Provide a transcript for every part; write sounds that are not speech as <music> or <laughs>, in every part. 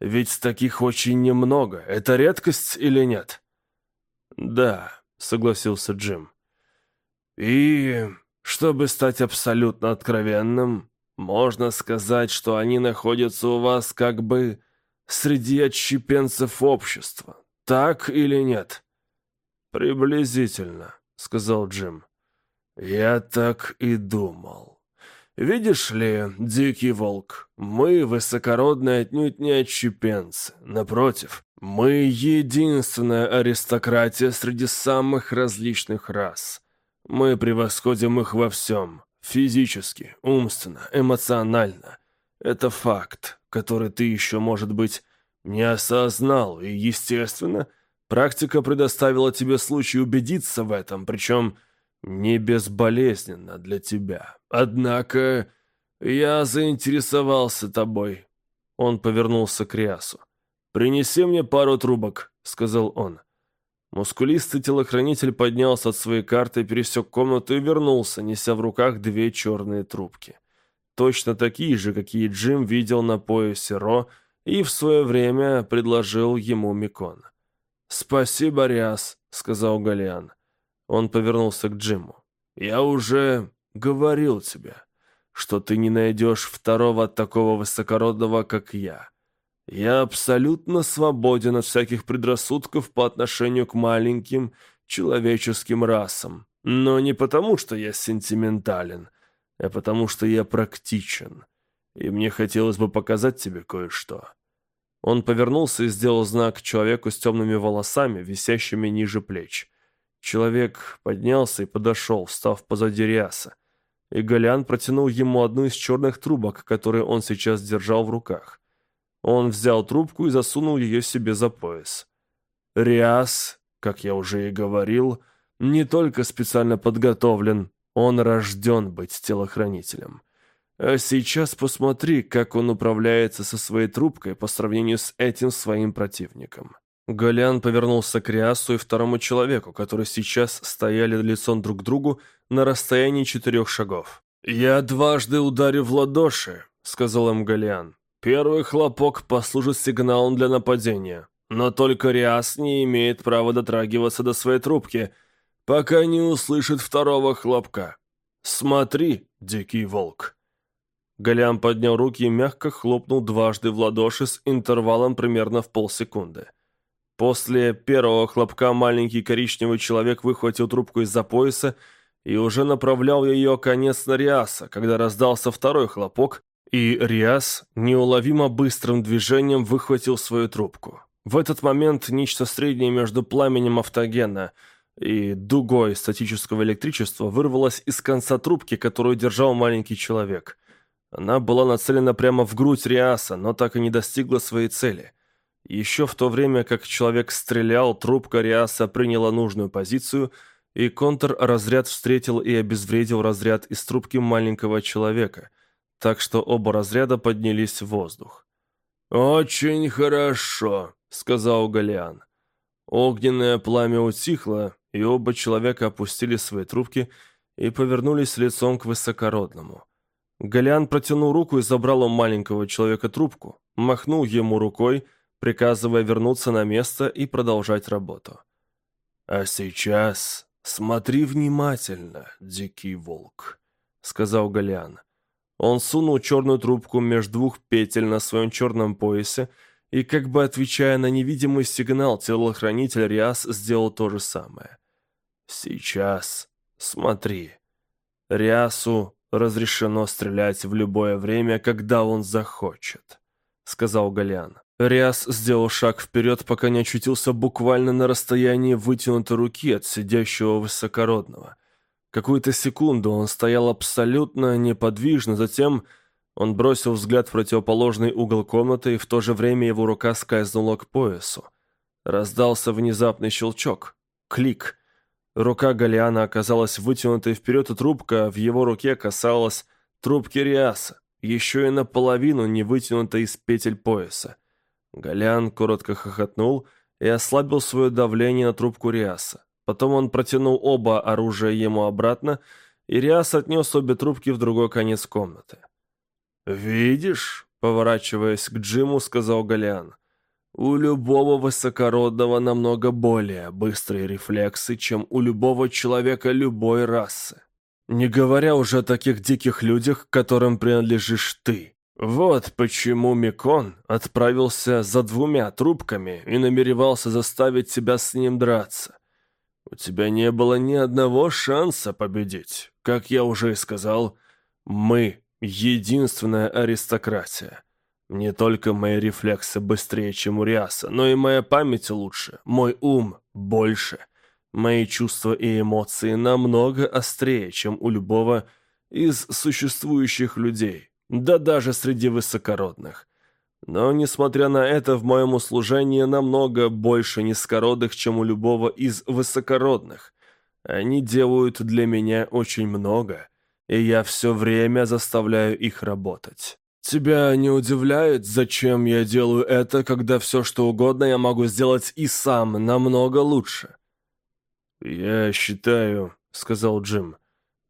Ведь таких очень немного. Это редкость или нет?» «Да», — согласился Джим. «И, чтобы стать абсолютно откровенным, можно сказать, что они находятся у вас как бы среди отщепенцев общества. Так или нет?» «Приблизительно», — сказал Джим. «Я так и думал. Видишь ли, дикий волк, мы высокородные отнюдь не отщепенцы. Напротив, мы единственная аристократия среди самых различных рас. Мы превосходим их во всем. Физически, умственно, эмоционально. Это факт, который ты еще, может быть, не осознал, и, естественно, практика предоставила тебе случай убедиться в этом, причем не безболезненно для тебя. Однако я заинтересовался тобой. Он повернулся к Риасу. «Принеси мне пару трубок», — сказал он. Мускулистый телохранитель поднялся от своей карты, пересек комнату и вернулся, неся в руках две черные трубки. Точно такие же, какие Джим видел на поясе Ро и в свое время предложил ему Микон. «Спасибо, Риас», — сказал Галиан. Он повернулся к Джиму. «Я уже говорил тебе, что ты не найдешь второго такого высокородного, как я. Я абсолютно свободен от всяких предрассудков по отношению к маленьким человеческим расам. Но не потому, что я сентиментален, а потому, что я практичен. И мне хотелось бы показать тебе кое-что». Он повернулся и сделал знак человеку с темными волосами, висящими ниже плеч. Человек поднялся и подошел, встав позади Риаса. И Голян протянул ему одну из черных трубок, которые он сейчас держал в руках. Он взял трубку и засунул ее себе за пояс. Риас, как я уже и говорил, не только специально подготовлен, он рожден быть телохранителем. А сейчас посмотри, как он управляется со своей трубкой по сравнению с этим своим противником. Голян повернулся к Риасу и второму человеку, которые сейчас стояли лицом друг к другу на расстоянии четырех шагов. «Я дважды ударю в ладоши», — сказал им Голиан. Первый хлопок послужит сигналом для нападения, но только Риас не имеет права дотрагиваться до своей трубки, пока не услышит второго хлопка. Смотри, дикий волк. Голиан поднял руки и мягко хлопнул дважды в ладоши с интервалом примерно в полсекунды. После первого хлопка маленький коричневый человек выхватил трубку из-за пояса и уже направлял ее конец на Риаса, когда раздался второй хлопок, и Риас неуловимо быстрым движением выхватил свою трубку. В этот момент нечто среднее между пламенем автогена и дугой статического электричества вырвалось из конца трубки, которую держал маленький человек. Она была нацелена прямо в грудь Риаса, но так и не достигла своей цели. Еще в то время, как человек стрелял, трубка Риаса приняла нужную позицию, и контрразряд встретил и обезвредил разряд из трубки маленького человека – так что оба разряда поднялись в воздух. «Очень хорошо», — сказал Галиан. Огненное пламя утихло, и оба человека опустили свои трубки и повернулись лицом к высокородному. Галиан протянул руку и забрал у маленького человека трубку, махнул ему рукой, приказывая вернуться на место и продолжать работу. «А сейчас смотри внимательно, дикий волк», — сказал Галиан. Он сунул черную трубку между двух петель на своем черном поясе, и, как бы отвечая на невидимый сигнал, телохранитель Риас сделал то же самое. «Сейчас. Смотри. Риасу разрешено стрелять в любое время, когда он захочет», — сказал Галиан. Риас сделал шаг вперед, пока не очутился буквально на расстоянии вытянутой руки от сидящего высокородного — Какую-то секунду он стоял абсолютно неподвижно, затем он бросил взгляд в противоположный угол комнаты, и в то же время его рука скользнула к поясу. Раздался внезапный щелчок. Клик. Рука Галиана оказалась вытянутой вперед, и трубка в его руке касалась трубки Риаса, еще и наполовину не вытянутой из петель пояса. Галиан коротко хохотнул и ослабил свое давление на трубку Риаса. Потом он протянул оба оружия ему обратно, и Риас отнес обе трубки в другой конец комнаты. «Видишь?» поворачиваясь к Джиму, сказал Галиан. У любого высокородного намного более быстрые рефлексы, чем у любого человека любой расы. Не говоря уже о таких диких людях, которым принадлежишь ты. Вот почему Микон отправился за двумя трубками и намеревался заставить тебя с ним драться. У тебя не было ни одного шанса победить. Как я уже и сказал, мы — единственная аристократия. Не только мои рефлексы быстрее, чем у Риаса, но и моя память лучше, мой ум больше. Мои чувства и эмоции намного острее, чем у любого из существующих людей, да даже среди высокородных. Но, несмотря на это, в моем услужении намного больше низкородных, чем у любого из высокородных. Они делают для меня очень много, и я все время заставляю их работать. «Тебя не удивляет, зачем я делаю это, когда все что угодно я могу сделать и сам намного лучше?» «Я считаю», — сказал Джим, —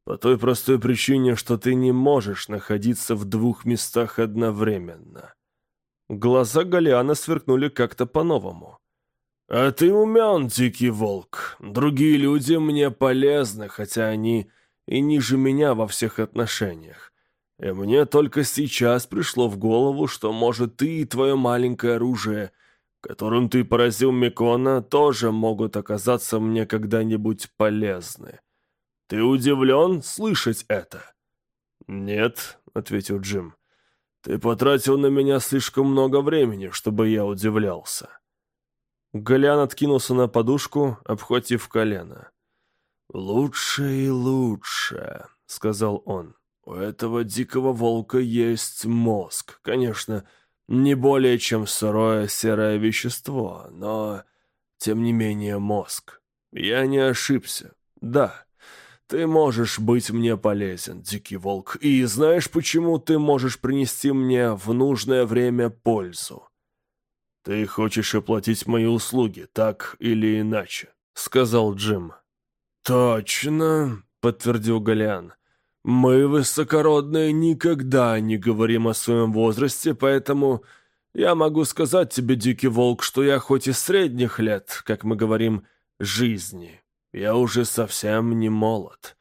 «по той простой причине, что ты не можешь находиться в двух местах одновременно». Глаза Галиана сверкнули как-то по-новому. «А ты умен, дикий волк. Другие люди мне полезны, хотя они и ниже меня во всех отношениях. И мне только сейчас пришло в голову, что, может, ты и твое маленькое оружие, которым ты поразил Микона, тоже могут оказаться мне когда-нибудь полезны. Ты удивлен слышать это?» «Нет», — ответил Джим. «Ты потратил на меня слишком много времени, чтобы я удивлялся». Голян откинулся на подушку, обхватив колено. «Лучше и лучше», — сказал он. У этого дикого волка есть мозг. Конечно, не более чем сырое серое вещество, но, тем не менее, мозг. Я не ошибся. Да, ты можешь быть мне полезен, дикий волк. И знаешь, почему ты можешь принести мне в нужное время пользу? Ты хочешь оплатить мои услуги, так или иначе, сказал Джим. Точно, подтвердил Галиан. Мы, высокородные, никогда не говорим о своем возрасте, поэтому я могу сказать тебе, дикий волк, что я хоть и средних лет, как мы говорим, жизни, я уже совсем не молод.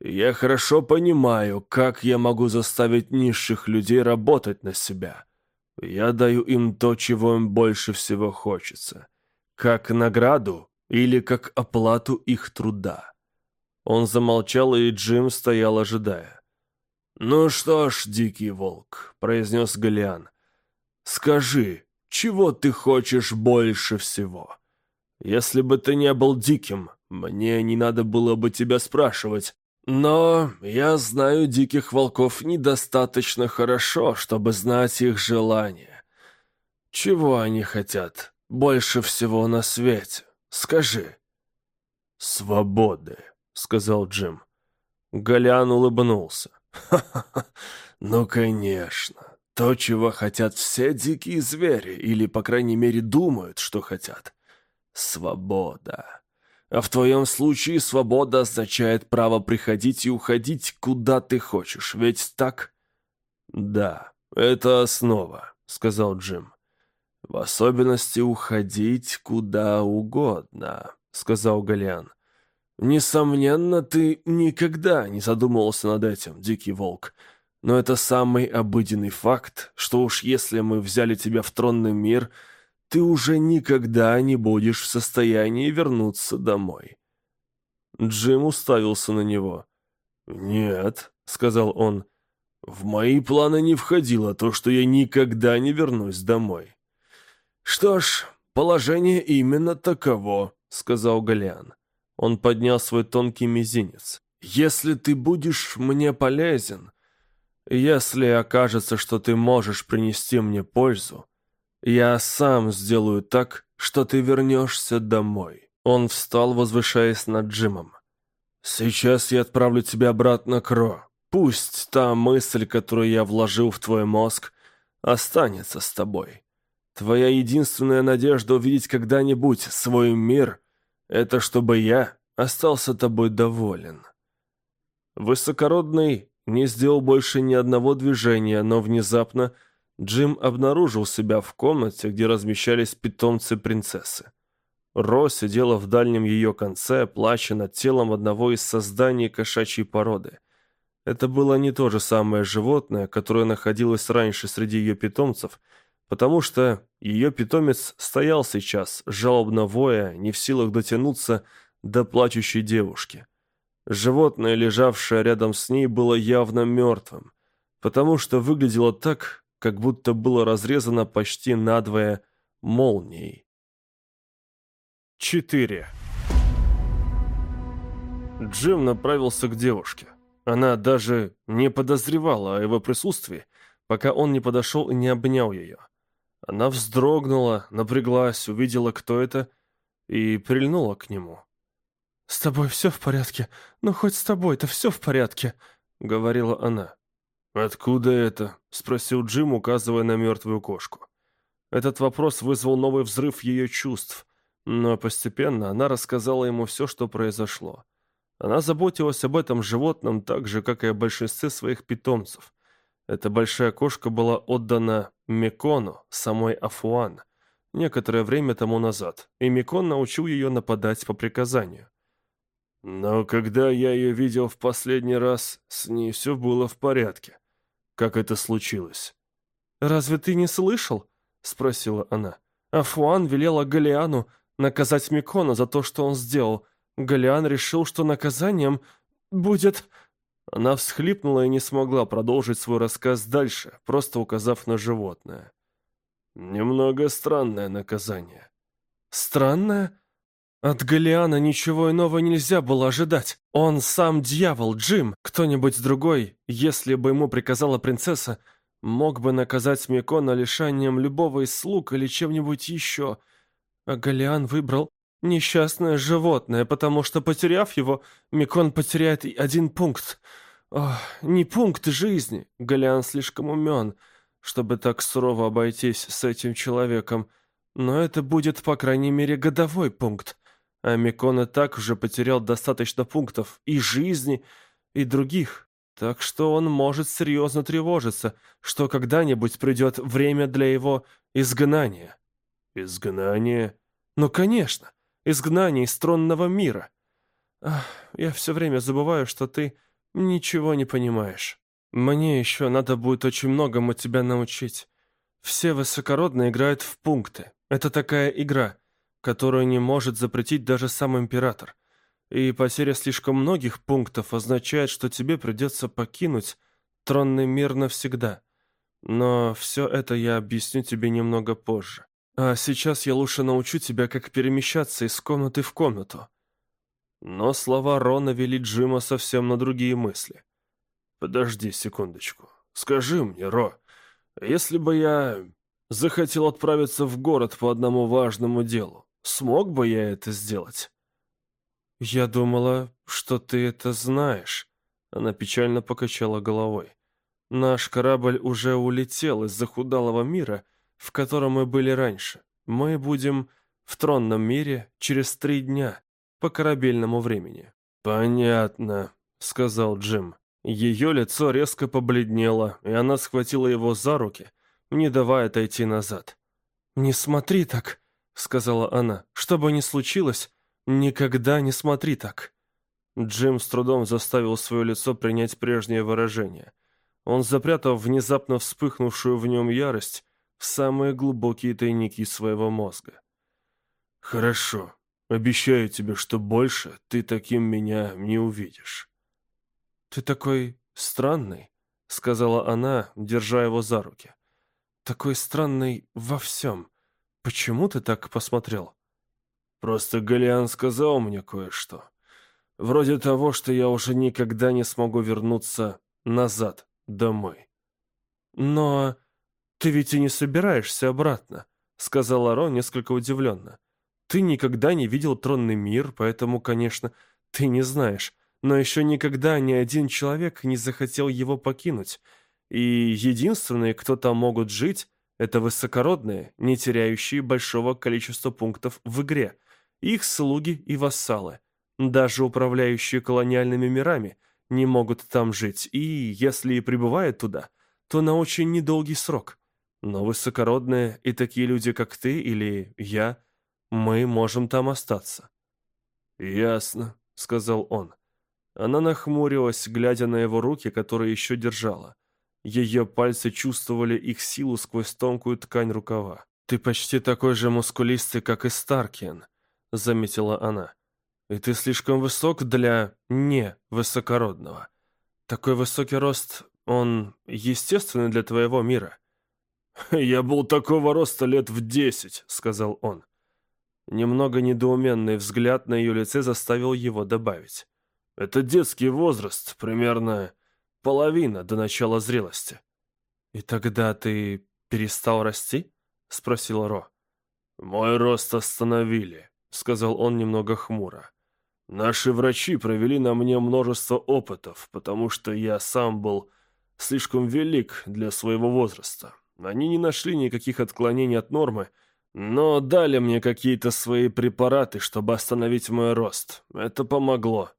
Я хорошо понимаю, как я могу заставить низших людей работать на себя. Я даю им то, чего им больше всего хочется, как награду или как оплату их труда. Он замолчал, и Джим стоял, ожидая. «Ну что ж, дикий волк», — произнес Галиан, — «скажи, чего ты хочешь больше всего? Если бы ты не был диким, мне не надо было бы тебя спрашивать, но я знаю диких волков недостаточно хорошо, чтобы знать их желания. Чего они хотят больше всего на свете? Скажи». «Свободы», — сказал Джим. Голян улыбнулся. «Ха-ха-ха, ну, конечно. То, чего хотят все дикие звери, или, по крайней мере, думают, что хотят. Свобода. А в твоем случае свобода означает право приходить и уходить, куда ты хочешь, ведь так?» «Да, это основа», — сказал Джим. «В особенности уходить куда угодно», — сказал Галиан. Несомненно, ты никогда не задумывался над этим, дикий волк. Но это самый обыденный факт, что уж если мы взяли тебя в тронный мир, ты уже никогда не будешь в состоянии вернуться домой. Джим уставился на него. «Нет», — сказал он, — «в мои планы не входило то, что я никогда не вернусь домой». «Что ж, положение именно таково», — сказал Галиан. Он поднял свой тонкий мизинец. «Если ты будешь мне полезен, если окажется, что ты можешь принести мне пользу, я сам сделаю так, что ты вернешься домой». Он встал, возвышаясь над Джимом. «Сейчас я отправлю тебя обратно к Ро. Пусть та мысль, которую я вложил в твой мозг, останется с тобой. Твоя единственная надежда увидеть когда-нибудь свой мир — это чтобы я остался тобой доволен». Высокородный не сделал больше ни одного движения, но внезапно Джим обнаружил себя в комнате, где размещались питомцы принцессы. Ро сидела в дальнем ее конце, плача над телом одного из созданий кошачьей породы. Это было не то же самое животное, которое находилось раньше среди ее питомцев, потому что ее питомец стоял сейчас, жалобно воя, не в силах дотянуться до плачущей девушки. Животное, лежавшее рядом с ней, было явно мертвым, потому что выглядело так, как будто было разрезано почти надвое молнией. 4. Джим направился к девушке. Она даже не подозревала о его присутствии, пока он не подошел и не обнял ее. Она вздрогнула, напряглась, увидела, кто это, и прильнула к нему. «С тобой все в порядке? Ну, хоть с тобой-то все в порядке?» — говорила она. «Откуда это?» — спросил Джим, указывая на мертвую кошку. Этот вопрос вызвал новый взрыв ее чувств, но постепенно она рассказала ему все, что произошло. Она заботилась об этом животном так же, как и о большинстве своих питомцев. Эта большая кошка была отдана Мекону, самой Афуан, некоторое время тому назад, и Мекон научил ее нападать по приказанию. Но когда я ее видел в последний раз, с ней все было в порядке. Как это случилось? «Разве ты не слышал?» — спросила она. Афуан велела Галиану наказать Микона за то, что он сделал. Галиан решил, что наказанием будет... Она всхлипнула и не смогла продолжить свой рассказ дальше, просто указав на животное. Немного странное наказание. Странное? От Галиана ничего иного нельзя было ожидать. Он сам дьявол, Джим. Кто-нибудь другой, если бы ему приказала принцесса, мог бы наказать Микона лишанием любого из слуг или чем-нибудь еще. А Галиан выбрал несчастное животное, потому что, потеряв его, Микон потеряет один пункт. Ох, не пункт жизни. Галиан слишком умен, чтобы так сурово обойтись с этим человеком. Но это будет, по крайней мере, годовой пункт. А Микон и так уже потерял достаточно пунктов и жизни, и других. Так что он может серьезно тревожиться, что когда-нибудь придет время для его изгнания. Изгнание? Ну, конечно, изгнание из тронного мира. Ах, я все время забываю, что ты ничего не понимаешь. Мне еще надо будет очень многому тебя научить. Все высокородные играют в пункты. Это такая игра — которую не может запретить даже сам император. И потеря слишком многих пунктов означает, что тебе придется покинуть тронный мир навсегда. Но все это я объясню тебе немного позже. А сейчас я лучше научу тебя, как перемещаться из комнаты в комнату. Но слова Рона вели Джима совсем на другие мысли. «Подожди секундочку. Скажи мне, Ро, если бы я захотел отправиться в город по одному важному делу, Смог бы я это сделать?» «Я думала, что ты это знаешь», — она печально покачала головой. «Наш корабль уже улетел из захудалого мира, в котором мы были раньше. Мы будем в тронном мире через три дня, по корабельному времени». «Понятно», — сказал Джим. Ее лицо резко побледнело, и она схватила его за руки, не давая отойти назад. «Не смотри так», — сказала она. «Что бы ни случилось, никогда не смотри так». Джим с трудом заставил свое лицо принять прежнее выражение. Он запрятал внезапно вспыхнувшую в нем ярость в самые глубокие тайники своего мозга. «Хорошо. Обещаю тебе, что больше ты таким меня не увидишь». «Ты такой странный», — сказала она, держа его за руки. «Такой странный во всем. «Почему ты так посмотрел?» «Просто Галиан сказал мне кое-что. Вроде того, что я уже никогда не смогу вернуться назад, домой». «Но ты ведь и не собираешься обратно», — сказала Ро несколько удивленно. «Ты никогда не видел тронный мир, поэтому, конечно, ты не знаешь. Но еще никогда ни один человек не захотел его покинуть. И единственные, кто там могут жить, это высокородные, не теряющие большого количества пунктов в игре, их слуги и вассалы. Даже управляющие колониальными мирами не могут там жить, и, если и прибывают туда, то на очень недолгий срок. Но высокородные и такие люди, как ты или я, мы можем там остаться». «Ясно», — сказал он. Она нахмурилась, глядя на его руки, которые еще держала. Ее пальцы чувствовали их силу сквозь тонкую ткань рукава. «Ты почти такой же мускулистый, как и Старкин», — заметила она. «И ты слишком высок для не высокородного. Такой высокий рост, он естественный для твоего мира». «Я был такого роста лет в десять», — сказал он. Немного недоуменный взгляд на ее лице заставил его добавить. «Это детский возраст, примерно половина до начала зрелости». «И тогда ты перестал расти?» — спросил Ро. «Мой рост остановили», — сказал он немного хмуро. «Наши врачи провели на мне множество опытов, потому что я сам был слишком велик для своего возраста. Они не нашли никаких отклонений от нормы, но дали мне какие-то свои препараты, чтобы остановить мой рост. Это помогло.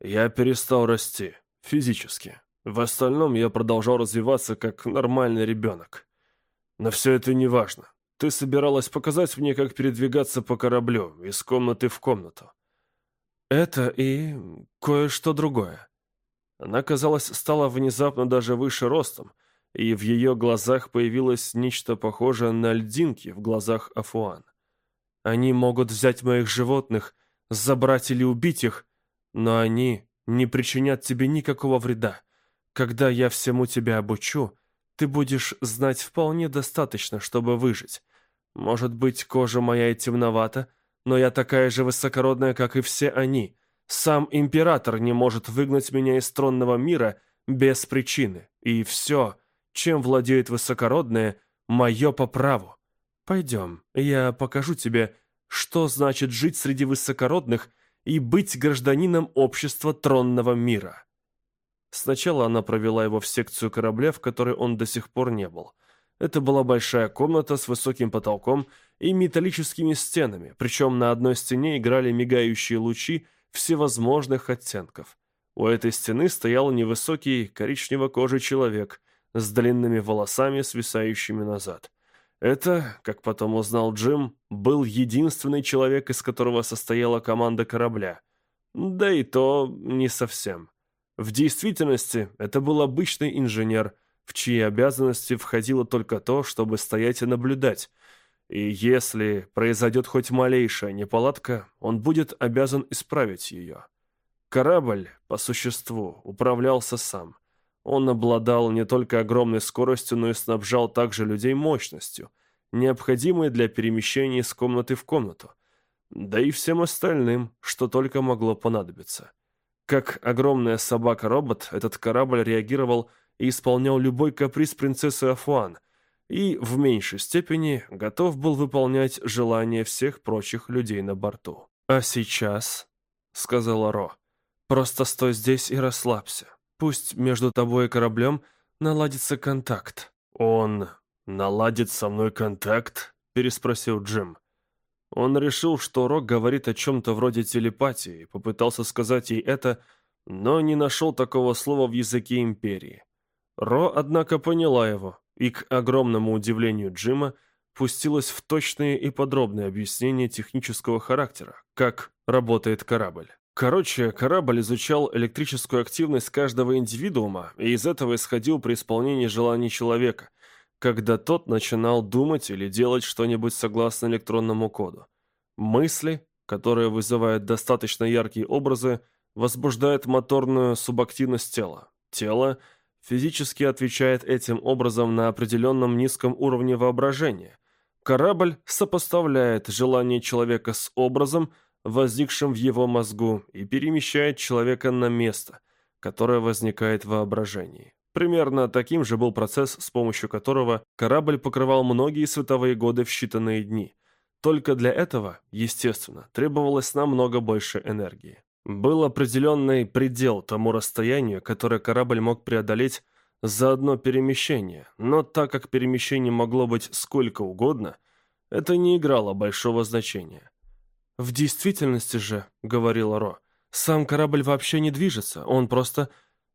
Я перестал расти, физически. В остальном я продолжал развиваться как нормальный ребенок. Но все это не важно. Ты собиралась показать мне, как передвигаться по кораблю, из комнаты в комнату. Это и кое-что другое. Она, казалось, стала внезапно даже выше ростом, и в ее глазах появилось нечто похожее на льдинки в глазах Афуан. Они могут взять моих животных, забрать или убить их, но они не причинят тебе никакого вреда. Когда я всему тебя обучу, ты будешь знать вполне достаточно, чтобы выжить. Может быть, кожа моя и темновата, но я такая же высокородная, как и все они. Сам император не может выгнать меня из тронного мира без причины. И все, чем владеют высокородные, мое по праву. Пойдем, я покажу тебе, что значит жить среди высокородных и быть гражданином общества тронного мира». Сначала она провела его в секцию корабля, в которой он до сих пор не был. Это была большая комната с высоким потолком и металлическими стенами, причем на одной стене играли мигающие лучи всевозможных оттенков. У этой стены стоял невысокий коричнево-кожий человек с длинными волосами, свисающими назад. Это, как потом узнал Джим, был единственный человек, из которого состояла команда корабля. Да и то не совсем. В действительности это был обычный инженер, в чьи обязанности входило только то, чтобы стоять и наблюдать. И если произойдет хоть малейшая неполадка, он будет обязан исправить ее. Корабль, по существу, управлялся сам. Он обладал не только огромной скоростью, но и снабжал также людей мощностью, необходимой для перемещения из комнаты в комнату, да и всем остальным, что только могло понадобиться. Как огромная собака-робот, этот корабль реагировал и исполнял любой каприз принцессы Афуан, и в меньшей степени готов был выполнять желания всех прочих людей на борту. «А сейчас», — сказала Ро, — «просто стой здесь и расслабься. Пусть между тобой и кораблем наладится контакт». «Он наладит со мной контакт?» — переспросил Джим. Он решил, что Рок говорит о чем-то вроде телепатии, попытался сказать ей это, но не нашел такого слова в языке Империи. Ро, однако, поняла его, и, к огромному удивлению Джима, пустилась в точные и подробные объяснения технического характера, как работает корабль. Короче, корабль изучал электрическую активность каждого индивидуума и из этого исходил при исполнении желаний человека – когда тот начинал думать или делать что-нибудь согласно электронному коду. Мысли, которые вызывают достаточно яркие образы, возбуждают моторную субактивность тела. Тело физически отвечает этим образом на определенном низком уровне воображения. Корабль сопоставляет желание человека с образом, возникшим в его мозгу, и перемещает человека на место, которое возникает в воображении. Примерно таким же был процесс, с помощью которого корабль покрывал многие световые годы в считанные дни. Только для этого, естественно, требовалось намного больше энергии. Был определенный предел тому расстоянию, которое корабль мог преодолеть за одно перемещение, но так как перемещение могло быть сколько угодно, это не играло большого значения. «В действительности же, — говорил Ро, — сам корабль вообще не движется, он просто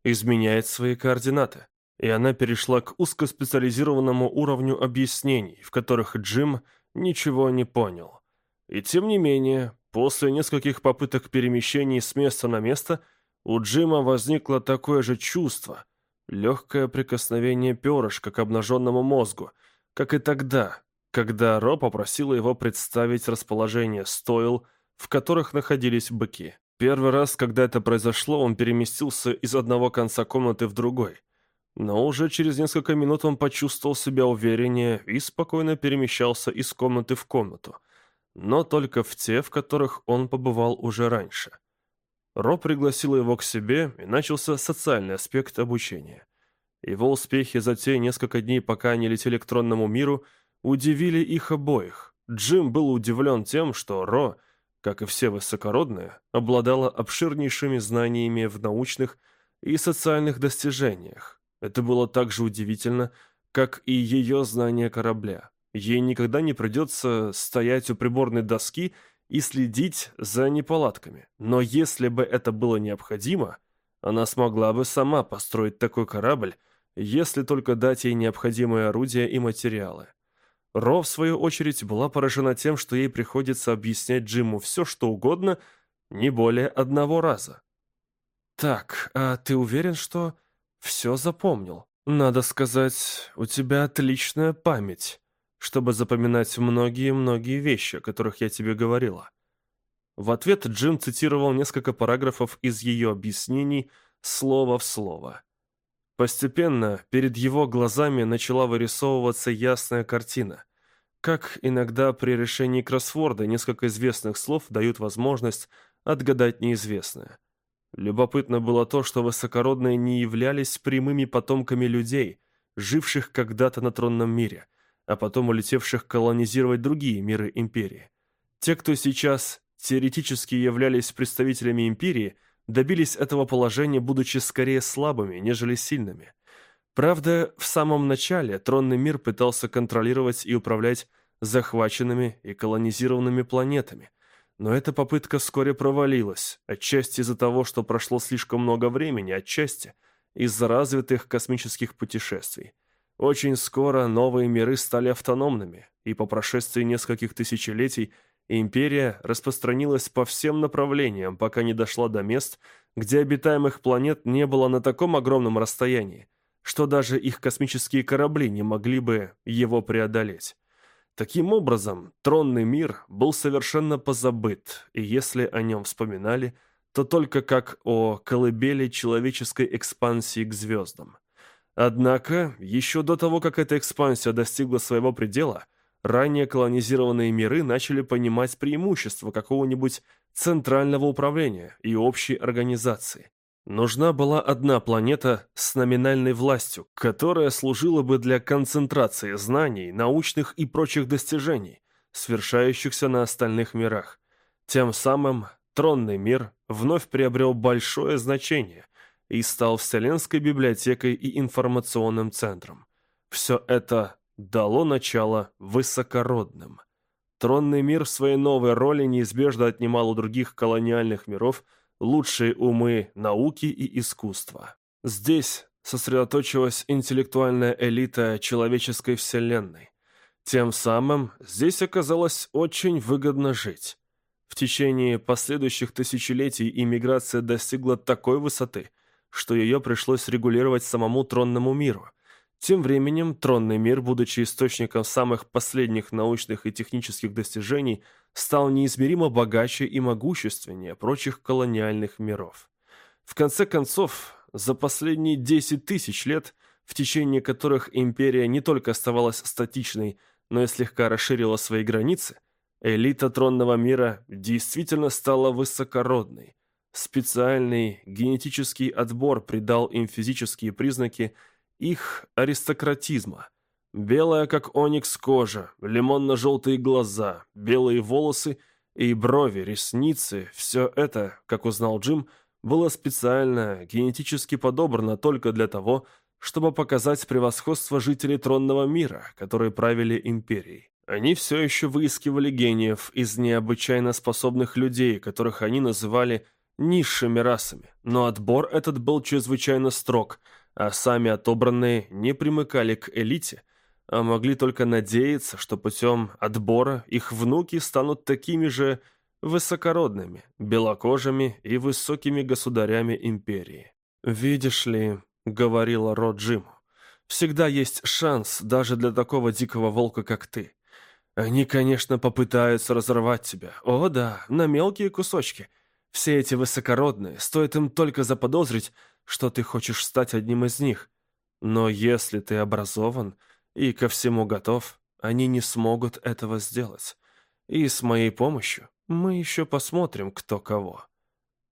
изменяет свои координаты. и она перешла к узкоспециализированному уровню объяснений, в которых Джим ничего не понял. И тем не менее, после нескольких попыток перемещений с места на место, у Джима возникло такое же чувство, легкое прикосновение перышка к обнаженному мозгу, как и тогда, когда Ро попросила его представить расположение стоил, в которых находились быки. Первый раз, когда это произошло, он переместился из одного конца комнаты в другой. Но уже через несколько минут он почувствовал себя увереннее и спокойно перемещался из комнаты в комнату. Но только в те, в которых он побывал уже раньше. Ро пригласил его к себе, и начался социальный аспект обучения. Его успехи за те несколько дней, пока они летели к тронному миру, удивили их обоих. Джим был удивлен тем, что Ро – как и все высокородные, обладала обширнейшими знаниями в научных и социальных достижениях. Это было так же удивительно, как и ее знание корабля. Ей никогда не придется стоять у приборной доски и следить за неполадками. Но если бы это было необходимо, она смогла бы сама построить такой корабль, если только дать ей необходимые орудия и материалы. Ро, в свою очередь, была поражена тем, что ей приходится объяснять Джиму все, что угодно, не более одного раза. «Так, а ты уверен, что все запомнил? Надо сказать, у тебя отличная память, чтобы запоминать многие-многие вещи, о которых я тебе говорила». В ответ Джим цитировал несколько параграфов из ее объяснений слово в слово. Постепенно перед его глазами начала вырисовываться ясная картина. Как иногда при решении кроссворда несколько известных слов дают возможность отгадать неизвестное. Любопытно было то, что высокородные не являлись прямыми потомками людей, живших когда-то на тронном мире, а потом улетевших колонизировать другие миры империи. Те, кто сейчас теоретически являлись представителями империи, добились этого положения, будучи скорее слабыми, нежели сильными. Правда, в самом начале тронный мир пытался контролировать и управлять захваченными и колонизированными планетами, но эта попытка вскоре провалилась, отчасти из-за того, что прошло слишком много времени, отчасти из-за развитых космических путешествий. Очень скоро новые миры стали автономными, и по прошествии нескольких тысячелетий – Империя распространилась по всем направлениям, пока не дошла до мест, где обитаемых планет не было на таком огромном расстоянии, что даже их космические корабли не могли бы его преодолеть. Таким образом, тронный мир был совершенно позабыт, и если о нем вспоминали, то только как о колыбели человеческой экспансии к звездам. Однако, еще до того, как эта экспансия достигла своего предела – ранее колонизированные миры начали понимать преимущества какого-нибудь центрального управления и общей организации. Нужна была одна планета с номинальной властью, которая служила бы для концентрации знаний, научных и прочих достижений, свершающихся на остальных мирах. Тем самым тронный мир вновь приобрел большое значение и стал Вселенской библиотекой и информационным центром. Все это дало начало высокородным. Тронный мир в своей новой роли неизбежно отнимал у других колониальных миров лучшие умы науки и искусства. Здесь сосредоточилась интеллектуальная элита человеческой вселенной. Тем самым здесь оказалось очень выгодно жить. В течение последующих тысячелетий иммиграция достигла такой высоты, что ее пришлось регулировать самому тронному миру, тем временем тронный мир, будучи источником самых последних научных и технических достижений, стал неизмеримо богаче и могущественнее прочих колониальных миров. В конце концов, за последние 10 тысяч лет, в течение которых империя не только оставалась статичной, но и слегка расширила свои границы, элита тронного мира действительно стала высокородной. Специальный генетический отбор придал им физические признаки – их аристократизма. Белая, как оникс, кожа, лимонно-желтые глаза, белые волосы и брови, ресницы – все это, как узнал Джим, было специально генетически подобрано только для того, чтобы показать превосходство жителей тронного мира, которые правили империей. Они все еще выискивали гениев из необычайно способных людей, которых они называли низшими расами, но отбор этот был чрезвычайно строг – а сами отобранные не примыкали к элите, а могли только надеяться, что путем отбора их внуки станут такими же высокородными, белокожими и высокими государями империи. «Видишь ли», — говорила Ро Джиму, — «всегда есть шанс даже для такого дикого волка, как ты. Они, конечно, попытаются разорвать тебя. О да, на мелкие кусочки. Все эти высокородные, стоит им только заподозрить, что ты хочешь стать одним из них. Но если ты образован и ко всему готов, они не смогут этого сделать. И с моей помощью мы еще посмотрим, кто кого».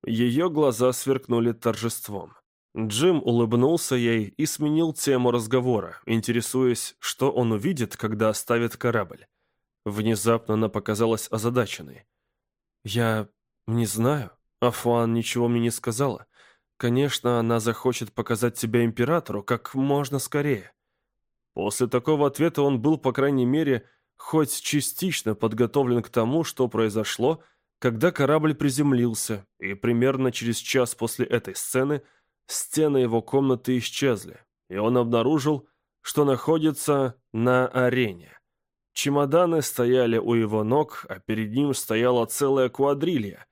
Ее глаза сверкнули торжеством. Джим улыбнулся ей и сменил тему разговора, интересуясь, что он увидит, когда оставит корабль. Внезапно она показалась озадаченной. «Я не знаю. Афуан ничего мне не сказала. Конечно, она захочет показать тебя императору как можно скорее». После такого ответа он был, по крайней мере, хоть частично подготовлен к тому, что произошло, когда корабль приземлился, и примерно через час после этой сцены стены его комнаты исчезли, и он обнаружил, что находится на арене. Чемоданы стояли у его ног, а перед ним стояла целая квадрилья.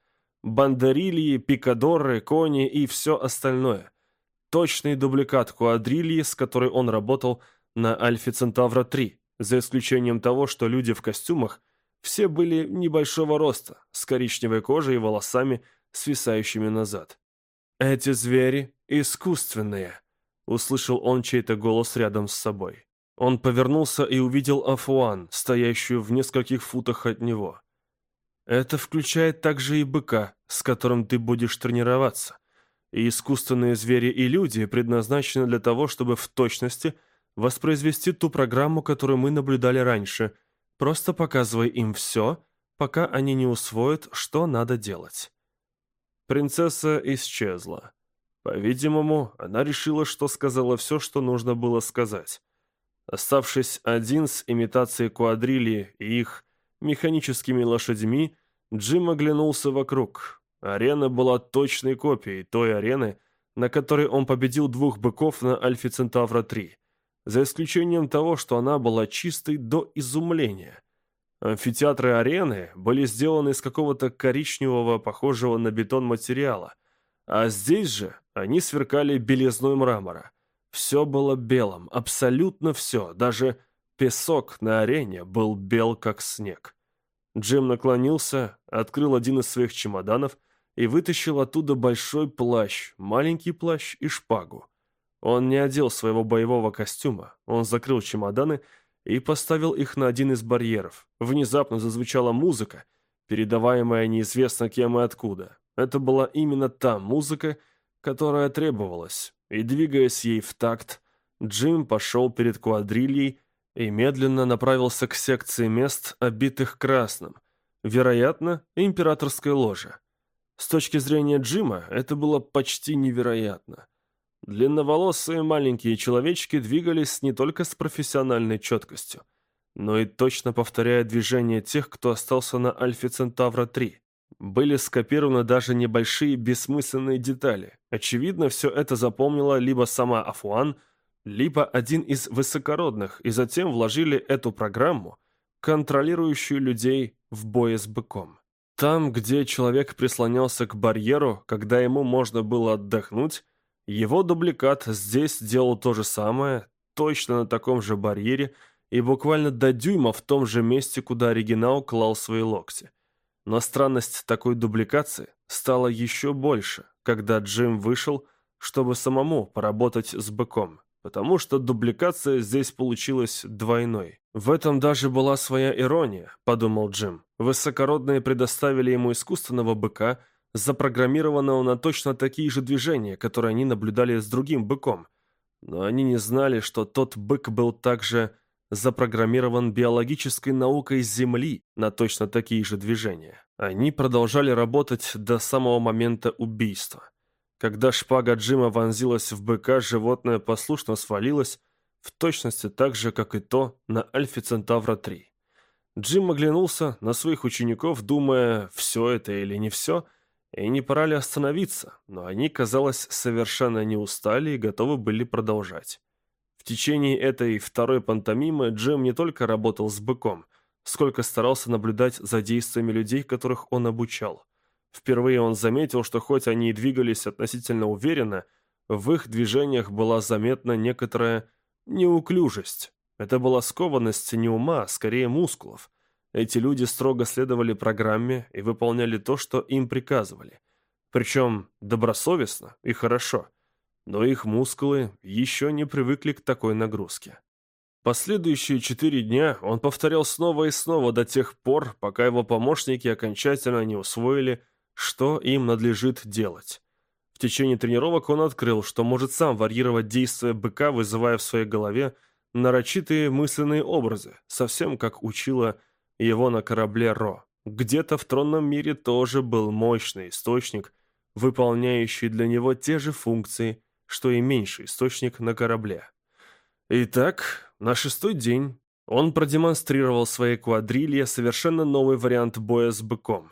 Бандерильи, пикадоры, кони и все остальное. Точный дубликат квадрильи, с которой он работал на Альфе Центавра-3, за исключением того, что люди в костюмах все были небольшого роста, с коричневой кожей и волосами, свисающими назад. «Эти звери искусственные», — услышал он чей-то голос рядом с собой. Он повернулся и увидел Афуан, стоящую в нескольких футах от него. Это включает также и быка, с которым ты будешь тренироваться. И искусственные звери и люди предназначены для того, чтобы в точности воспроизвести ту программу, которую мы наблюдали раньше. Просто показывай им все, пока они не усвоят, что надо делать. Принцесса исчезла. По-видимому, она решила, что сказала все, что нужно было сказать. Оставшись один с имитацией квадрили и их механическими лошадьми, Джим оглянулся вокруг. Арена была точной копией той арены, на которой он победил двух быков на Альфе Центавра-3, за исключением того, что она была чистой до изумления. Амфитеатры арены были сделаны из какого-то коричневого, похожего на бетон материала, а здесь же они сверкали белизной мрамора – все было белым, абсолютно все, даже песок на арене был бел, как снег. Джим наклонился, открыл один из своих чемоданов и вытащил оттуда большой плащ, маленький плащ и шпагу. Он не одел своего боевого костюма, он закрыл чемоданы и поставил их на один из барьеров. Внезапно зазвучала музыка, передаваемая неизвестно кем и откуда. Это была именно та музыка, которая требовалась, и, двигаясь ей в такт, Джим пошел перед квадрильей и медленно направился к секции мест, обитых красным, вероятно, императорской ложе. С точки зрения Джима это было почти невероятно. Длинноволосые маленькие человечки двигались не только с профессиональной четкостью, но и точно повторяя движения тех, кто остался на Альфе Центавра-3. Были скопированы даже небольшие бессмысленные детали. Очевидно, все это запомнила либо сама Афуан, один из высокородных, и затем вложили эту программу, контролирующую людей в бое с быком. Там, где человек прислонялся к барьеру, когда ему можно было отдохнуть, его дубликат здесь делал то же самое, точно на таком же барьере и буквально до дюйма в том же месте, куда оригинал клал свои локти. Но странность такой дубликации стала еще больше, когда Джим вышел, чтобы самому поработать с быком, потому что дубликация здесь получилась двойной. В этом даже была своя ирония, подумал Джим. Высокородные предоставили ему искусственного быка, запрограммированного на точно такие же движения, которые они наблюдали с другим быком. Но они не знали, что тот бык был также запрограммирован биологической наукой Земли на точно такие же движения. Они продолжали работать до самого момента убийства. Когда шпага Джима вонзилась в быка, животное послушно свалилось, в точности так же, как и то на Альфе Центавра-3. Джим оглянулся на своих учеников, думая, все это или не все, И не пора ли остановиться, но они, казалось, совершенно не устали и готовы были продолжать. В течение этой второй пантомимы Джим не только работал с быком, сколько старался наблюдать за действиями людей, которых он обучал. Впервые он заметил, что хоть они и двигались относительно уверенно, в их движениях была заметна некоторая неуклюжесть. Это была скованность не ума, а скорее мускулов. Эти люди строго следовали программе и выполняли то, что им приказывали. Причем добросовестно и хорошо. Но их мускулы еще не привыкли к такой нагрузке. Последующие четыре дня он повторял снова и снова до тех пор, пока его помощники окончательно не усвоили, что им надлежит делать. В течение тренировок он открыл, что может сам варьировать действия быка, вызывая в своей голове нарочитые мысленные образы, совсем как учила его на корабле Ро. Где-то в тронном мире тоже был мощный источник, выполняющий для него те же функции, что и меньший источник на корабле. Итак, на шестой день он продемонстрировал своей квадрилье совершенно новый вариант боя с быком.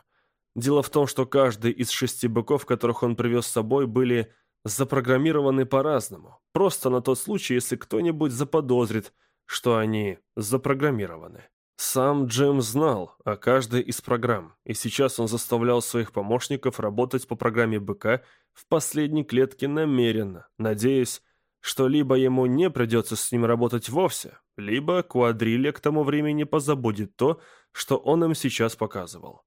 Дело в том, что каждый из шести быков, которых он привез с собой, были запрограммированы по-разному, просто на тот случай, если кто-нибудь заподозрит, что они запрограммированы. Сам Джим знал о каждой из программ, и сейчас он заставлял своих помощников работать по программе БК в последней клетке намеренно, надеясь, что либо ему не придется с ним работать вовсе, либо квадрилья к тому времени позабудет то, что он им сейчас показывал.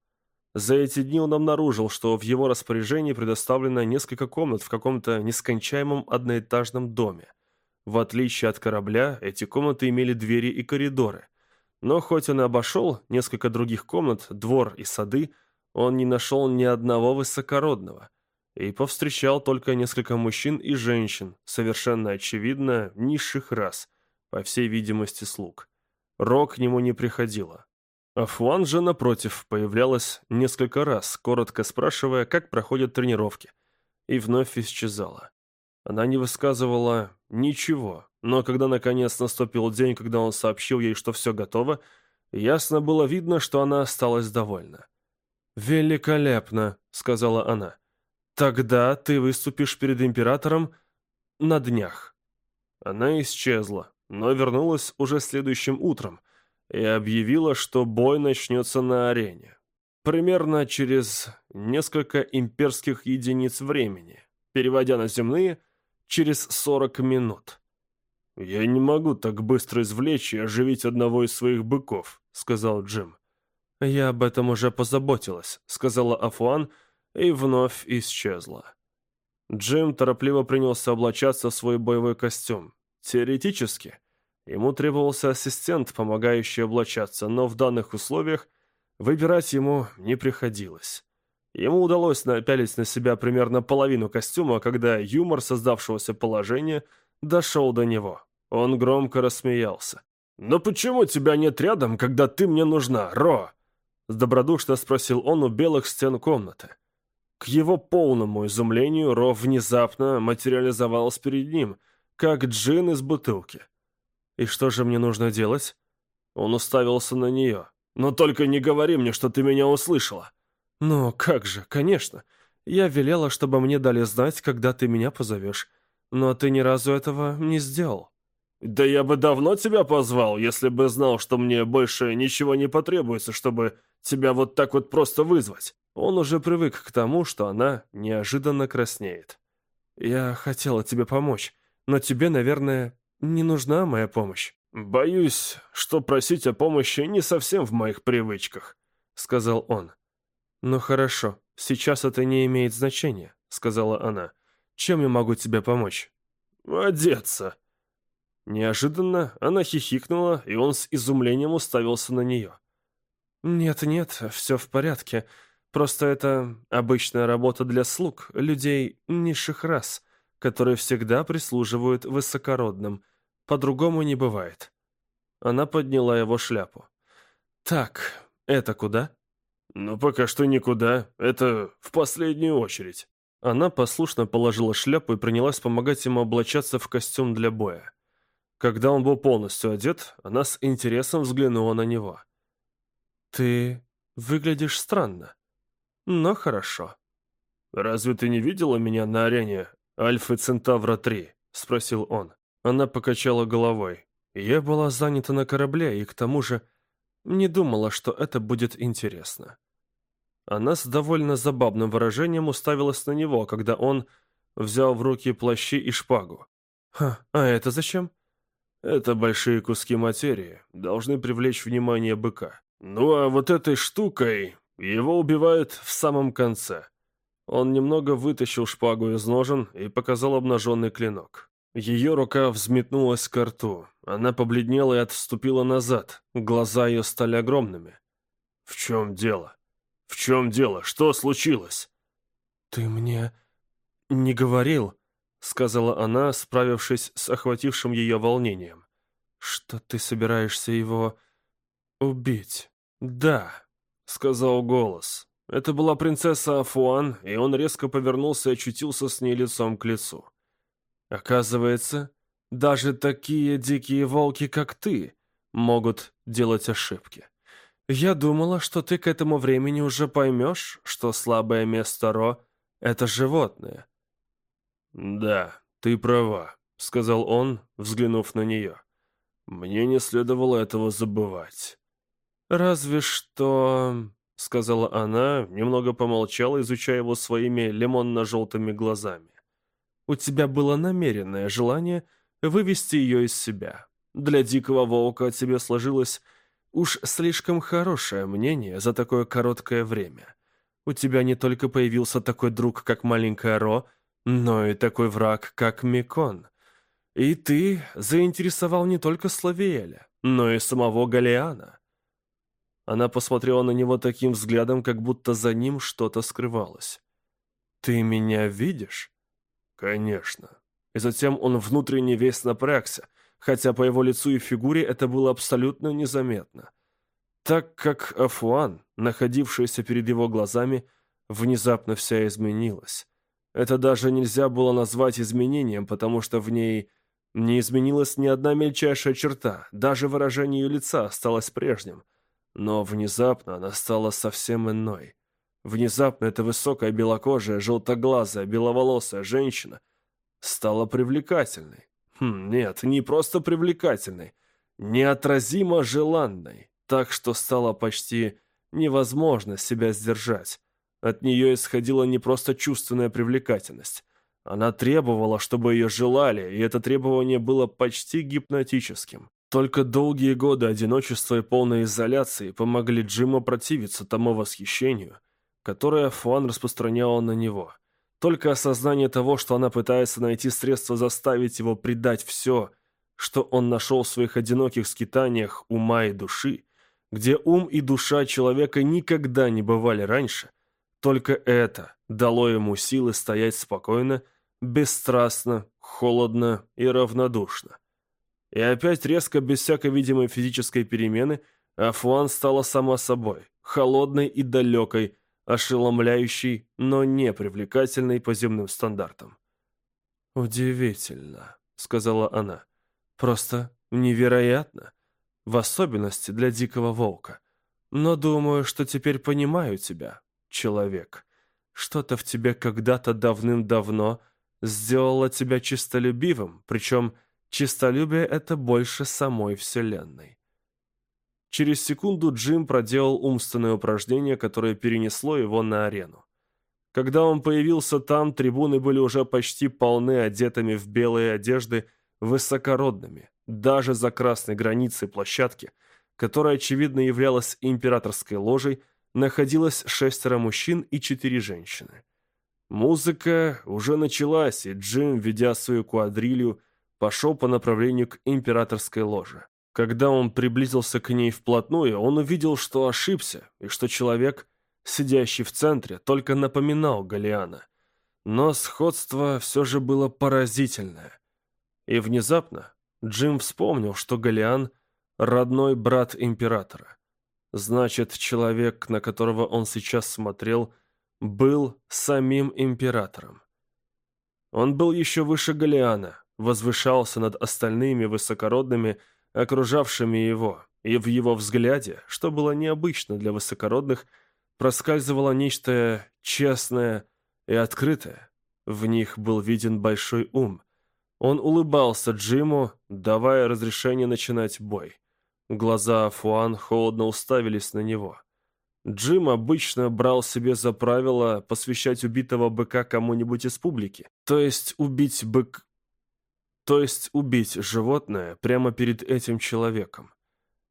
За эти дни он обнаружил, что в его распоряжении предоставлено несколько комнат в каком-то нескончаемом одноэтажном доме. В отличие от корабля, эти комнаты имели двери и коридоры, но хоть он и обошел несколько других комнат, двор и сады, он не нашел ни одного высокородного и повстречал только несколько мужчин и женщин, совершенно очевидно, низших рас, по всей видимости, слуг. Ро к нему не приходила. Афуан же, напротив, появлялась несколько раз, коротко спрашивая, как проходят тренировки, и вновь исчезала. Она не высказывала ничего, но когда наконец наступил день, когда он сообщил ей, что все готово, ясно было видно, что она осталась довольна. «Великолепно», — сказала она. «Тогда ты выступишь перед императором на днях». Она исчезла, но вернулась уже следующим утром и объявила, что бой начнется на арене. Примерно через несколько имперских единиц времени, переводя на земные, через 40 минут. «Я не могу так быстро извлечь и оживить одного из своих быков», — сказал Джим. «Я об этом уже позаботилась», — сказала Афуан и вновь исчезла. Джим торопливо принялся облачаться в свой боевой костюм. Теоретически, ему требовался ассистент, помогающий облачаться, но в данных условиях выбирать ему не приходилось. Ему удалось напялить на себя примерно половину костюма, когда юмор создавшегося положения — дошел до него. Он громко рассмеялся. «Но почему тебя нет рядом, когда ты мне нужна, Ро?» Добродушно спросил он у белых стен комнаты. К его полному изумлению Ро внезапно материализовалась перед ним, как джин из бутылки. «И что же мне нужно делать?» Он уставился на нее. «Но только не говори мне, что ты меня услышала!» «Ну, как же, конечно. Я велела, чтобы мне дали знать, когда ты меня позовешь. Но ты ни разу этого не сделал. Да я бы давно тебя позвал, если бы знал, что мне больше ничего не потребуется, чтобы тебя вот так вот просто вызвать. Он уже привык к тому, что она неожиданно краснеет. Я хотела тебе помочь, но тебе, наверное, не нужна моя помощь. Боюсь, что просить о помощи не совсем в моих привычках, сказал он. Ну хорошо, сейчас это не имеет значения, сказала она. Чем я могу тебе помочь?» «Одеться». Неожиданно она хихикнула, и он с изумлением уставился на нее. «Нет-нет, все в порядке. Просто это обычная работа для слуг, людей низших рас, которые всегда прислуживают высокородным. По-другому не бывает». Она подняла его шляпу. «Так, это куда?» «Ну, пока что никуда. Это в последнюю очередь». Она послушно положила шляпу и принялась помогать ему облачаться в костюм для боя. Когда он был полностью одет, она с интересом взглянула на него. «Ты выглядишь странно, но хорошо». разве ты не видела меня на арене Альфы Центавра-3?» — спросил он. Она покачала головой. Я была занята на корабле и, к тому же, не думала, что это будет интересно. Она с довольно забавным выражением уставилась на него, когда он взял в руки плащи и шпагу. «Ха, а это зачем?» «Это большие куски материи, должны привлечь внимание быка. Ну а вот этой штукой его убивают в самом конце». Он немного вытащил шпагу из ножен и показал обнаженный клинок. Ее рука взметнулась к рту. Она побледнела и отступила назад. Глаза ее стали огромными. «В чем дело? В чем дело? Что случилось?» «Ты мне не говорил», — сказала она, справившись с охватившим ее волнением, «что ты собираешься его убить». «Да», — сказал голос. Это была принцесса Афуан, и он резко повернулся и очутился с ней лицом к лицу. Оказывается, даже такие дикие волки, как ты, могут делать ошибки. Я думала, что ты к этому времени уже поймешь, что слабое место Ро — это животное. Да, ты права, — сказал он, взглянув на нее. Мне не следовало этого забывать. Разве что... — сказала она, немного помолчала, изучая его своими лимонно-желтыми глазами. У тебя было намеренное желание вывести ее из себя. Для дикого волка о тебе сложилось уж слишком хорошее мнение за такое короткое время. У тебя не только появился такой друг, как маленькая Ро, но и такой враг, как Микон. И ты заинтересовал не только Славиэля, но и самого Галиана. Она посмотрела на него таким взглядом, как будто за ним что-то скрывалось. «Ты меня видишь?» Конечно. И затем он внутренне весь напрягся, хотя по его лицу и фигуре это было абсолютно незаметно. Так как Афуан, находившаяся перед его глазами, внезапно вся изменилась. Это даже нельзя было назвать изменением, потому что в ней не изменилась ни одна мельчайшая черта, даже выражение ее лица осталось прежним. Но внезапно она стала совсем иной. Внезапно эта высокая белокожая, желтоглазая, беловолосая женщина стала привлекательной. Хм, нет, не просто привлекательной, неотразимо желанной, так что стало почти невозможно себя сдержать. От нее исходила не просто чувственная привлекательность. Она требовала, чтобы ее желали, и это требование было почти гипнотическим. Только долгие годы одиночества и полной изоляции помогли Джиму противиться тому восхищению – которое Фуан распространяла на него. Только осознание того, что она пытается найти средства заставить его предать все, что он нашел в своих одиноких скитаниях ума и души, где ум и душа человека никогда не бывали раньше, только это дало ему силы стоять спокойно, бесстрастно, холодно и равнодушно. И опять резко, без всякой видимой физической перемены, Афуан стала сама собой, холодной и далекой, ошеломляющий, но не привлекательный по земным стандартам. «Удивительно», — сказала она. «Просто невероятно, в особенности для дикого волка. Но думаю, что теперь понимаю тебя, человек. Что-то в тебе когда-то давным-давно сделало тебя чистолюбивым, причем чистолюбие — это больше самой Вселенной. Через секунду Джим проделал умственное упражнение, которое перенесло его на арену. Когда он появился там, трибуны были уже почти полны одетыми в белые одежды высокородными, даже за красной границей площадки, которая, очевидно, являлась императорской ложей, находилось шестеро мужчин и четыре женщины. Музыка уже началась, и Джим, ведя свою квадрилью, пошел по направлению к императорской ложе. Когда он приблизился к ней вплотную, он увидел, что ошибся, и что человек, сидящий в центре, только напоминал Галиана. Но сходство все же было поразительное. И внезапно Джим вспомнил, что Галиан — родной брат императора. Значит, человек, на которого он сейчас смотрел, был самим императором. Он был еще выше Галиана, возвышался над остальными высокородными окружавшими его, и в его взгляде, что было необычно для высокородных, проскальзывало нечто честное и открытая. В них был виден большой ум. Он улыбался Джиму, давая разрешение начинать бой. Глаза Фуан холодно уставились на него. Джим обычно брал себе за правило посвящать убитого быка кому-нибудь из публики. То есть убить бык... То есть убить животное прямо перед этим человеком.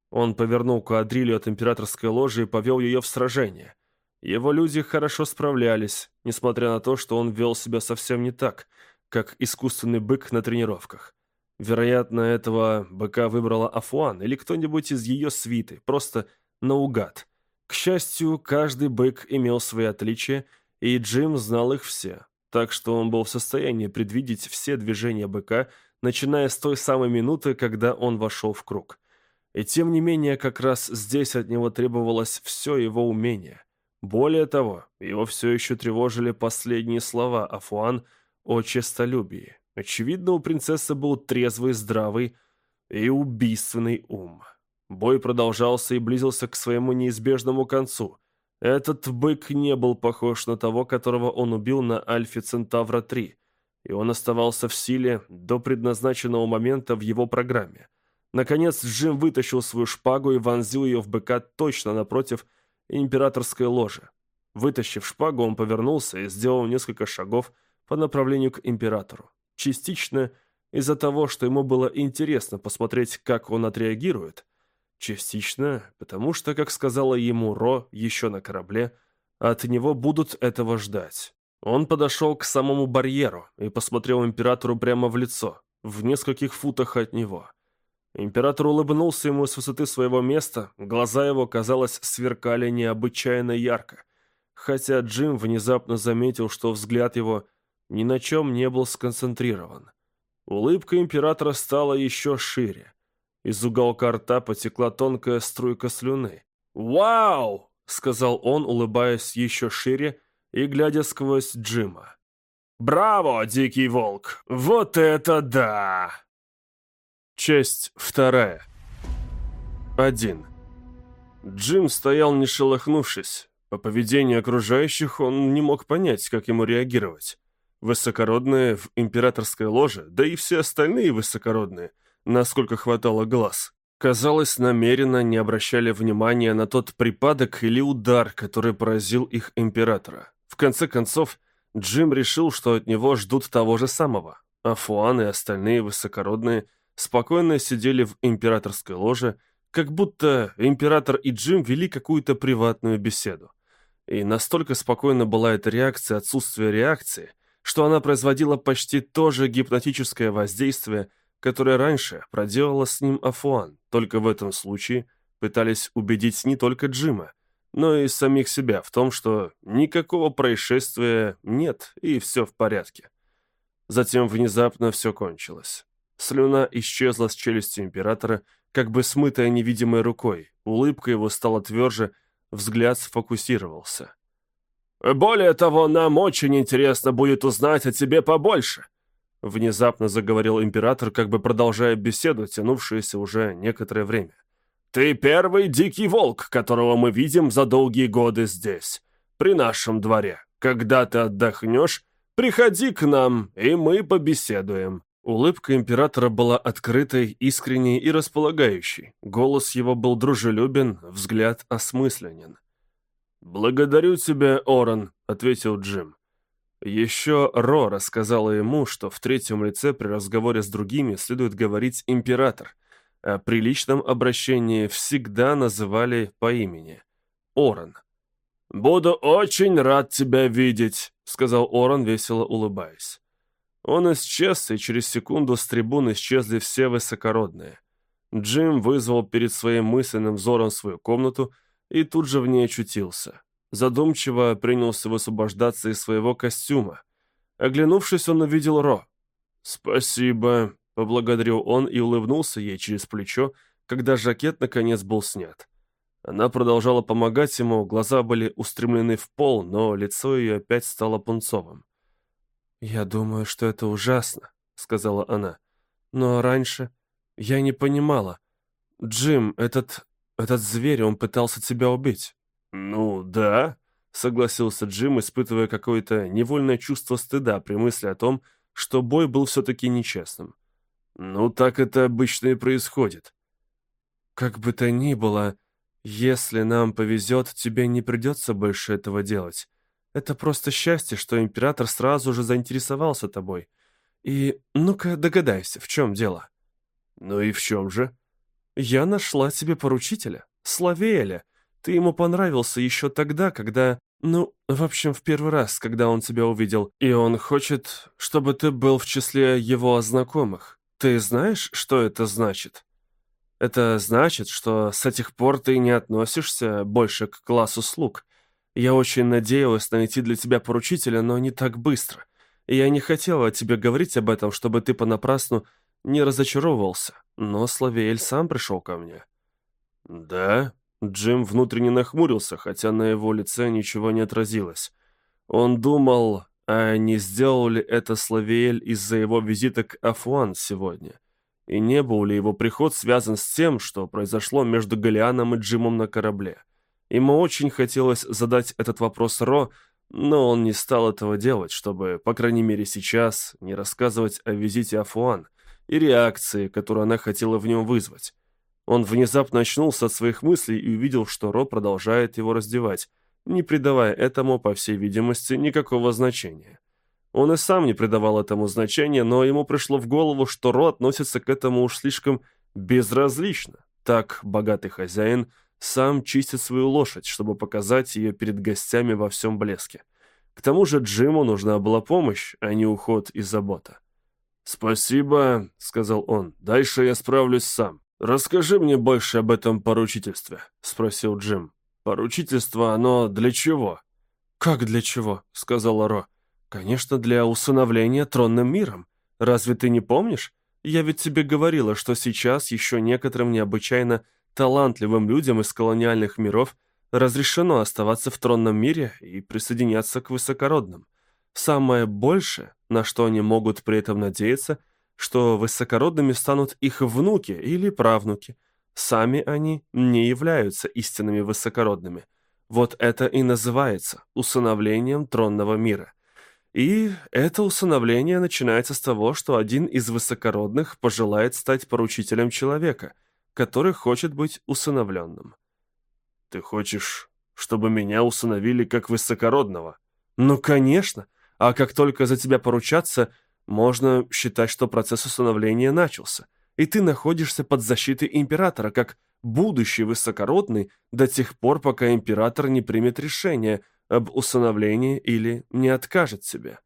Он повернул квадрилью от императорской ложи и повел ее в сражение. Его люди хорошо справлялись, несмотря на то, что он вел себя совсем не так, как искусственный бык на тренировках. Вероятно, этого быка выбрала Афуан или кто-нибудь из ее свиты, просто наугад. К счастью, каждый бык имел свои отличия, и Джим знал их все, так что он был в состоянии предвидеть все движения быка, начиная с той самой минуты, когда он вошел в круг. И тем не менее, как раз здесь от него требовалось все его умение. Более того, его все еще тревожили последние слова Афуан о честолюбии. Очевидно, у принцессы был трезвый, здравый и убийственный ум. Бой продолжался и близился к своему неизбежному концу. Этот бык не был похож на того, которого он убил на Альфе Центавра-3, и он оставался в силе до предназначенного момента в его программе. Наконец Джим вытащил свою шпагу и вонзил ее в быка точно напротив императорской ложи. Вытащив шпагу, он повернулся и сделал несколько шагов по направлению к императору. Частично из-за того, что ему было интересно посмотреть, как он отреагирует. Частично потому, что, как сказала ему Ро еще на корабле, от него будут этого ждать. Он подошел к самому барьеру и посмотрел императору прямо в лицо, в нескольких футах от него. Император улыбнулся ему с высоты своего места, глаза его, казалось, сверкали необычайно ярко, хотя Джим внезапно заметил, что взгляд его ни на чем не был сконцентрирован. Улыбка императора стала еще шире. Из уголка рта потекла тонкая струйка слюны. «Вау!» — сказал он, улыбаясь еще шире и глядя сквозь Джима. «Браво, дикий волк! Вот это да!» Часть вторая. Один. Джим стоял не шелохнувшись. По поведению окружающих он не мог понять, как ему реагировать. Высокородные в императорской ложе, да и все остальные высокородные, насколько хватало глаз, казалось, намеренно не обращали внимания на тот припадок или удар, который поразил их императора. В конце концов, Джим решил, что от него ждут того же самого, а Фуан и остальные высокородные – спокойно сидели в императорской ложе, как будто император и Джим вели какую-то приватную беседу. И настолько спокойна была эта реакция отсутствия реакции, что она производила почти то же гипнотическое воздействие, которое раньше проделала с ним Афуан, только в этом случае пытались убедить не только Джима, но и самих себя в том, что никакого происшествия нет и все в порядке. Затем внезапно все кончилось. Слюна исчезла с челюсти императора, как бы смытая невидимой рукой. Улыбка его стала тверже, взгляд сфокусировался. «Более того, нам очень интересно будет узнать о тебе побольше», внезапно заговорил император, как бы продолжая беседу, тянувшуюся уже некоторое время. «Ты первый дикий волк, которого мы видим за долгие годы здесь, при нашем дворе. Когда ты отдохнешь, приходи к нам, и мы побеседуем». Улыбка императора была открытой, искренней и располагающей. Голос его был дружелюбен, взгляд осмысленен. «Благодарю тебя, Оран», — ответил Джим. Еще Ро рассказала ему, что в третьем лице при разговоре с другими следует говорить «император», а при личном обращении всегда называли по имени Оран. «Буду очень рад тебя видеть», — сказал Оран, весело улыбаясь. Он исчез, и через секунду с трибун исчезли все высокородные. Джим вызвал перед своим мысленным взором свою комнату и тут же в ней очутился. Задумчиво принялся высвобождаться из своего костюма. Оглянувшись, он увидел Ро. «Спасибо», — поблагодарил он и улыбнулся ей через плечо, когда жакет наконец был снят. Она продолжала помогать ему, глаза были устремлены в пол, но лицо ее опять стало пунцовым. «Я думаю, что это ужасно», — сказала она. «Но раньше я не понимала. Джим, этот... этот зверь, он пытался тебя убить». «Ну, да. согласился Джим, испытывая какое-то невольное чувство стыда при мысли о том, что бой был все-таки нечестным. «Ну, так это обычно и происходит». «Как бы то ни было, если нам повезет, тебе не придется больше этого делать. Это просто счастье, что император сразу же заинтересовался тобой. И ну-ка догадайся, в чем дело?» «Ну и в чем же?» «Я нашла тебе поручителя, Славеэля. Ты ему понравился еще тогда, когда... Ну, в общем, в первый раз, когда он тебя увидел. И он хочет, чтобы ты был в числе его знакомых. Ты знаешь, что это значит?» «Это значит, что с этих пор ты не относишься больше к классу слуг. Я очень надеялась найти для тебя поручителя, но не так быстро. Я не хотела тебе говорить об этом, чтобы ты понапрасну не разочаровывался, но Славеэль сам пришел ко мне». «Да?» Джим внутренне нахмурился, хотя на его лице ничего не отразилось. Он думал, а не сделал ли это Славеэль из-за его визита к Афуан сегодня? И не был ли его приход связан с тем, что произошло между Галианом и Джимом на корабле? Ему очень хотелось задать этот вопрос Ро, но он не стал этого делать, чтобы, по крайней мере сейчас, не рассказывать о визите Афуан и реакции, которую она хотела в нем вызвать. Он внезапно очнулся от своих мыслей и увидел, что Ро продолжает его раздевать, не придавая этому, по всей видимости, никакого значения. Он и сам не придавал этому значения, но ему пришло в голову, что Ро относится к этому уж слишком безразлично. Так богатый хозяин сам чистит свою лошадь, чтобы показать ее перед гостями во всем блеске. К тому же Джиму нужна была помощь, а не уход и забота. «Спасибо», — сказал он, — «дальше я справлюсь сам». «Расскажи мне больше об этом поручительстве», — спросил Джим. «Поручительство, оно для чего?» «Как для чего?» — сказала Ро. «Конечно, для усыновления тронным миром. Разве ты не помнишь? Я ведь тебе говорила, что сейчас еще некоторым необычайно талантливым людям из колониальных миров разрешено оставаться в тронном мире и присоединяться к высокородным. Самое большее, на что они могут при этом надеяться — что высокородными станут их внуки или правнуки. Сами они не являются истинными высокородными. Вот это и называется усыновлением тронного мира. И это усыновление начинается с того, что один из высокородных пожелает стать поручителем человека, который хочет быть усыновленным. «Ты хочешь, чтобы меня усыновили как высокородного?» «Ну, конечно. А как только за тебя поручаться, можно считать, что процесс усыновления начался, и ты находишься под защитой императора, как будущий высокородный до тех пор, пока император не примет решение об усыновлении или не откажет себе.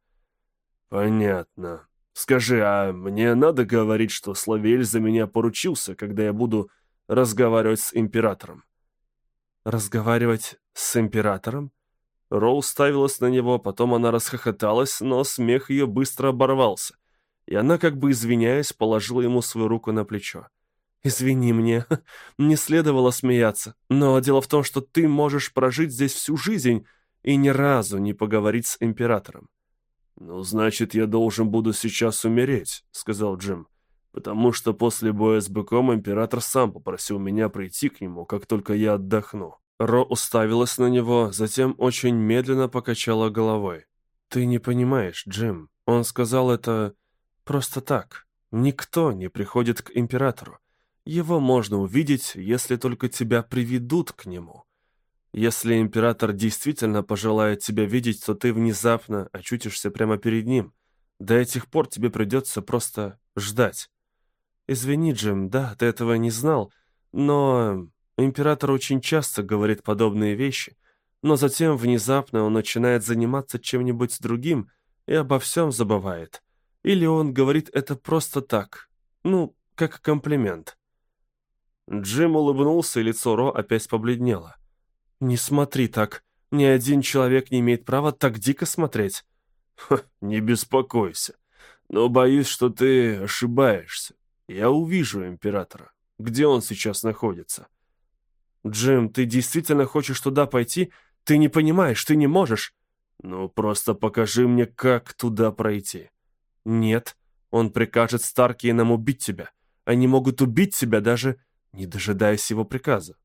Понятно. Скажи, а мне надо говорить, что Славель за меня поручился, когда я буду разговаривать с императором? Разговаривать с императором? Роу ставилась на него, потом она расхохоталась, но смех ее быстро оборвался, и она, как бы извиняясь, положила ему свою руку на плечо. «Извини мне, <laughs> не следовало смеяться, но дело в том, что ты можешь прожить здесь всю жизнь и ни разу не поговорить с императором». «Ну, значит, я должен буду сейчас умереть», — сказал Джим, «потому что после боя с быком император сам попросил меня прийти к нему, как только я отдохну». Ро уставилась на него, затем очень медленно покачала головой. «Ты не понимаешь, Джим. Он сказал это просто так. Никто не приходит к императору. Его можно увидеть, если только тебя приведут к нему. Если император действительно пожелает тебя видеть, то ты внезапно очутишься прямо перед ним. До этих пор тебе придется просто ждать. Извини, Джим, да, ты этого не знал, но Император очень часто говорит подобные вещи, но затем внезапно он начинает заниматься чем-нибудь другим и обо всем забывает. Или он говорит это просто так, ну, как комплимент. Джим улыбнулся, и лицо Ро опять побледнело. «Не смотри так. Ни один человек не имеет права так дико смотреть». Ха, «Не беспокойся. Но боюсь, что ты ошибаешься. Я увижу императора. Где он сейчас находится?» «Джим, ты действительно хочешь туда пойти? Ты не понимаешь, ты не можешь». «Ну, просто покажи мне, как туда пройти». «Нет, он прикажет Старкиенам убить тебя. Они могут убить тебя даже, не дожидаясь его приказа».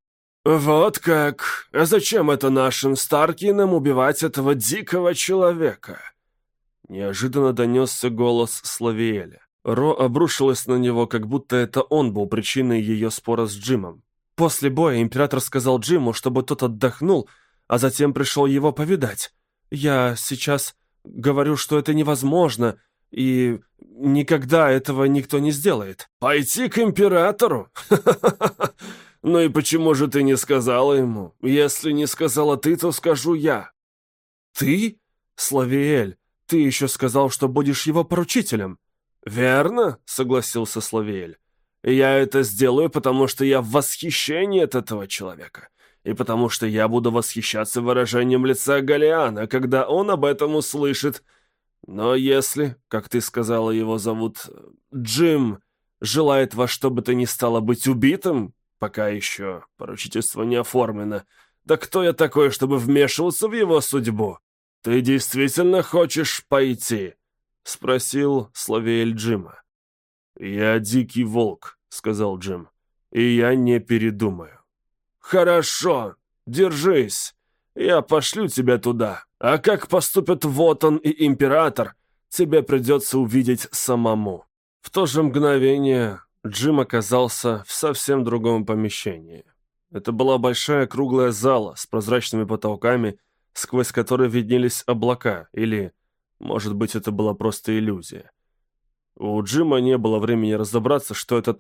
«Вот как? А зачем это нашим Старкинам убивать этого дикого человека?» Неожиданно донесся голос Славиэля. Ро обрушилась на него, как будто это он был причиной ее спора с Джимом. После боя император сказал Джиму, чтобы тот отдохнул, а затем пришел его повидать. Я сейчас говорю, что это невозможно, и никогда этого никто не сделает. Пойти к императору? <laughs> Ну и почему же ты не сказала ему? Если не сказала ты, то скажу я. Ты? Славиэль, ты еще сказал, что будешь его поручителем. «Верно», — согласился Славиэль. «Я это сделаю, потому что я в восхищении от этого человека, и потому что я буду восхищаться выражением лица Галиана, когда он об этом услышит. Но если, как ты сказала, его зовут Джим, желает во что бы то ни стало быть убитым, пока еще поручительство не оформлено, да кто я такой, чтобы вмешиваться в его судьбу? Ты действительно хочешь пойти?» — спросил Славиэль Джима. «Я дикий волк», — сказал Джим, — «и я не передумаю». «Хорошо, держись. Я пошлю тебя туда. А как поступят Вотан и Император, тебе придется увидеть самому». В то же мгновение Джим оказался в совсем другом помещении. Это была большая круглая зала с прозрачными потолками, сквозь которые виднелись облака, или может быть, это была просто иллюзия. У Джима не было времени разобраться, что это